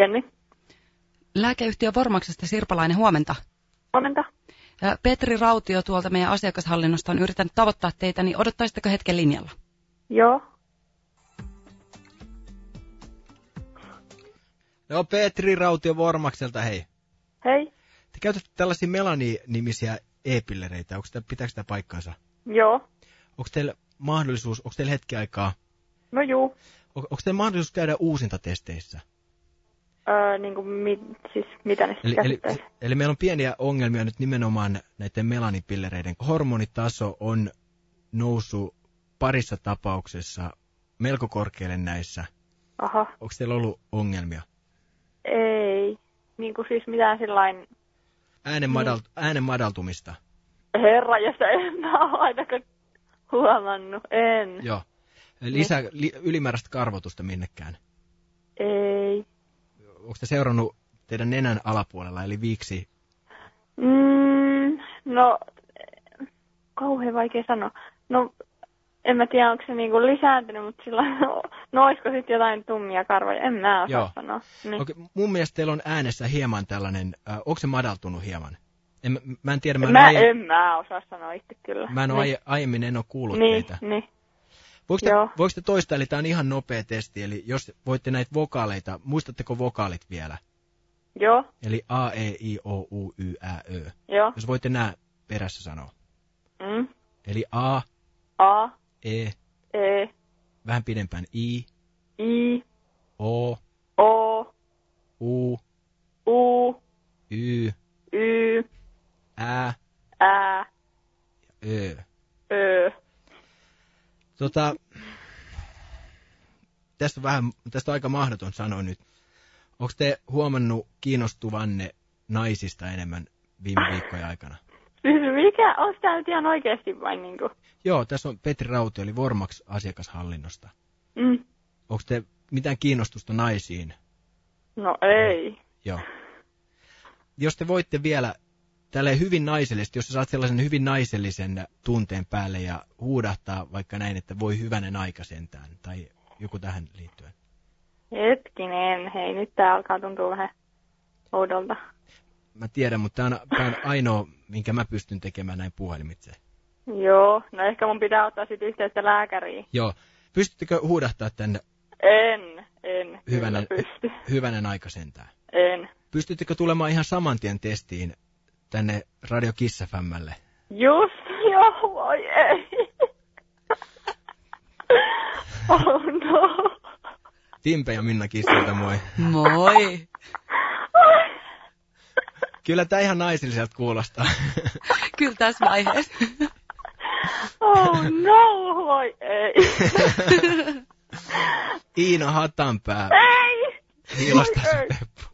Jenni. Lääkeyhtiö Vormaksesta Sirpalainen, huomenta. Huomenta. Ja Petri Rautio tuolta meidän asiakashallinnosta on yrittänyt tavoittaa teitä, niin odottaisitteko hetken linjalla? Joo. No Petri Rautio Vormakselta, hei. Hei. Te käytätte tällaisia Melani-nimisiä e-pillereitä. Onko sitä, pitääkö sitä paikkaansa? Joo. Onko teillä mahdollisuus, onko teillä hetki aikaa, No juu. on, onko teillä mahdollisuus käydä uusintatesteissä? Öö, niin kuin, mi, siis mitä ne Eli, eli, eli meillä on pieniä ongelmia nyt nimenomaan näiden melanipillereiden. Hormonitaso on noussut parissa tapauksessa melko korkealle näissä. Aha. Onko teillä ollut ongelmia? Ei. Niin kuin siis mitään sillain... Äänen, madalt, äänen madaltumista. Herra, jos en mä ole ainakaan huomannut. En. Joo. Lisä, li, ylimääräistä karvotusta minnekään. Ei. Onko te seurannut teidän nenän alapuolella, eli viiksi? Mm, no, kauhean vaikea sanoa. No, en mä tiedä, onko se niinku lisääntynyt, mutta sillä no olisiko sitten jotain tummia karvoja, en mä osaa Joo. sanoa. Niin. Okei, mun mielestä teillä on äänessä hieman tällainen, äh, onko se madaltunut hieman? En, mä- en tiedä, mä en, Mä, aie, en mä osaa sanoa itse kyllä. mä en niin. aie, aiemmin en ole kuullut niin, teitä. niin. Voiko te, Joo. voiko te toistaa, eli tämä on ihan nopea testi, eli jos voitte näitä vokaaleita, muistatteko vokaalit vielä? Joo, Eli A, E, I, O, U, Y, Ä, Ö. joo. Jos voitte nämä perässä sanoa. Mm. Eli A, A, E, E, vähän pidempään I, I, O, O, U, U, Y, Y, Ä, Ä, Ö. Ö. Tota, tästä on, vähän, tästä on aika mahdoton sanoa nyt. Onko te huomannut kiinnostuvanne naisista enemmän viime viikkojen aikana? Mikä, onko tää nyt ihan oikeesti vai niinku? Joo, tässä on Petri Rauti, eli Vormax asiakashallinnosta. Mm. Onko te mitään kiinnostusta naisiin? No ei. Joo. Jos te voitte vielä tälleen hyvin naisellisesti, jos sä saat sellaisen hyvin naisellisen tunteen päälle ja huudahtaa vaikka näin, että voi hyvänen aika sentään, tai joku tähän liittyen. Hetkinen, hei nyt tää alkaa tuntua vähän oudolta. Mä tiedän, mutta tämä on, tää on ainoa, minkä mä pystyn tekemään näin puhelimitse. Joo, no ehkä mun pitää ottaa sit yhteyttä lääkäriin. Joo. Pystyttekö huudahtaa tänne En, en. hyvänen, hyvänen aika sentään? En. Pystyttekö tulemaan ihan saman tien testiin tänne Radio Kiss FMlle? Just, joo, voi ei. oh no. Timpe ja Minna Kissiltä, moi. Moi! Kyllä tää ihan naisilliselta kuulostaa. Kyllä tässä vaiheessa. Oh no, voi ei. Iina Hatanpää, ei! Hiilasta. Peppu.